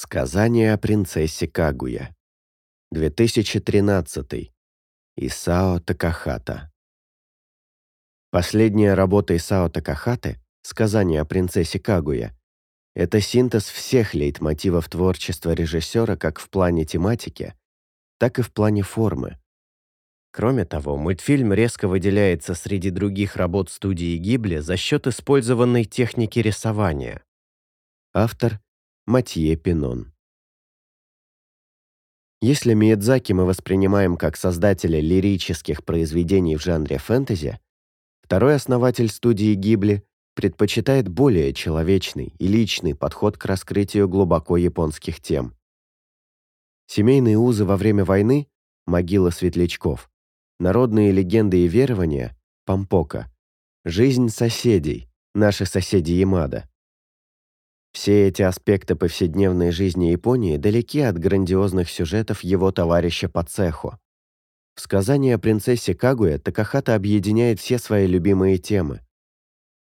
Сказание о принцессе Кагуя. 2013. Исао Такахата. Последняя работа Исао Такахаты «Сказание о принцессе Кагуя» — это синтез всех лейтмотивов творчества режиссера как в плане тематики, так и в плане формы. Кроме того, мультфильм резко выделяется среди других работ студии Гибли за счет использованной техники рисования. Автор Матье Пинон. Если Миядзаки мы воспринимаем как создателя лирических произведений в жанре фэнтези, второй основатель студии Гибли предпочитает более человечный и личный подход к раскрытию глубоко японских тем. Семейные узы во время войны, могила светлячков, народные легенды и верования, пампока, жизнь соседей, наши соседи Ямада, все эти аспекты повседневной жизни Японии далеки от грандиозных сюжетов его товарища по цеху. В сказании о принцессе Кагуя Такахата объединяет все свои любимые темы.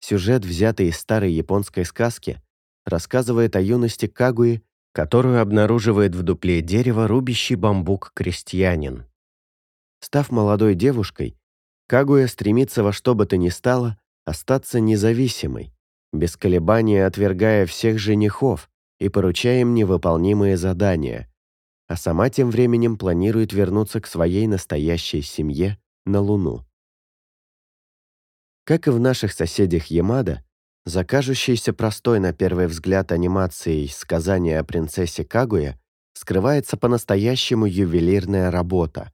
Сюжет, взятый из старой японской сказки, рассказывает о юности Кагуи, которую обнаруживает в дупле дерева рубящий бамбук крестьянин. Став молодой девушкой, Кагуя стремится во что бы то ни стало остаться независимой, без колебания отвергая всех женихов и поручая им невыполнимые задания, а сама тем временем планирует вернуться к своей настоящей семье на Луну. Как и в наших соседях Ямада, за кажущейся простой на первый взгляд анимацией сказания о принцессе Кагуя скрывается по-настоящему ювелирная работа.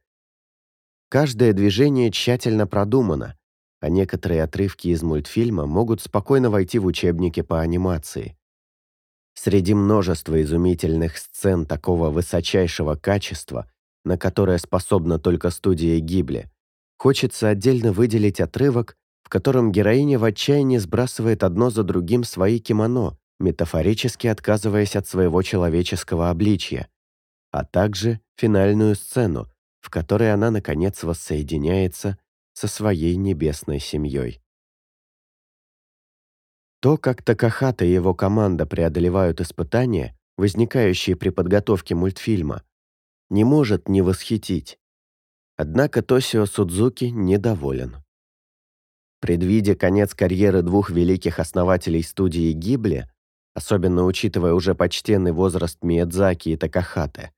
Каждое движение тщательно продумано, а некоторые отрывки из мультфильма могут спокойно войти в учебники по анимации. Среди множества изумительных сцен такого высочайшего качества, на которое способна только студия Гибли, хочется отдельно выделить отрывок, в котором героиня в отчаянии сбрасывает одно за другим свои кимоно, метафорически отказываясь от своего человеческого обличья, а также финальную сцену, в которой она, наконец, воссоединяется со своей небесной семьей. То, как Такахата и его команда преодолевают испытания, возникающие при подготовке мультфильма, не может не восхитить. Однако Тосио Судзуки недоволен. Предвидя конец карьеры двух великих основателей студии Гибли, особенно учитывая уже почтенный возраст Миядзаки и Такахаты,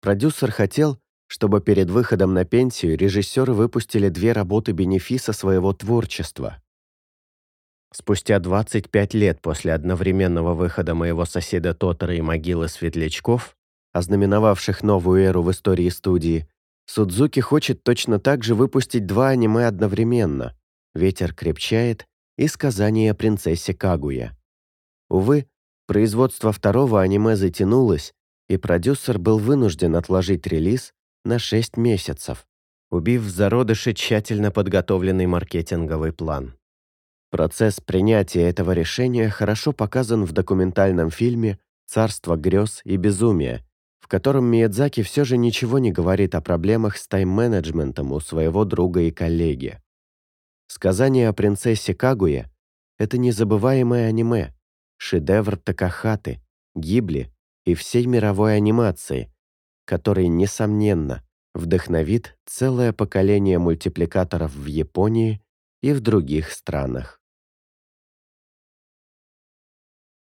продюсер хотел, чтобы перед выходом на пенсию режиссеры выпустили две работы бенефиса своего творчества. Спустя 25 лет после одновременного выхода моего соседа Тотора и могилы светлячков, ознаменовавших новую эру в истории студии, Судзуки хочет точно так же выпустить два аниме одновременно «Ветер крепчает» и «Сказание о принцессе Кагуя». Увы, производство второго аниме затянулось, и продюсер был вынужден отложить релиз на 6 месяцев, убив в зародыше тщательно подготовленный маркетинговый план. Процесс принятия этого решения хорошо показан в документальном фильме «Царство грез и безумия», в котором Миядзаки все же ничего не говорит о проблемах с тайм-менеджментом у своего друга и коллеги. Сказание о принцессе Кагуе — это незабываемое аниме, шедевр Такахаты, Гибли и всей мировой анимации, который, несомненно, вдохновит целое поколение мультипликаторов в Японии и в других странах.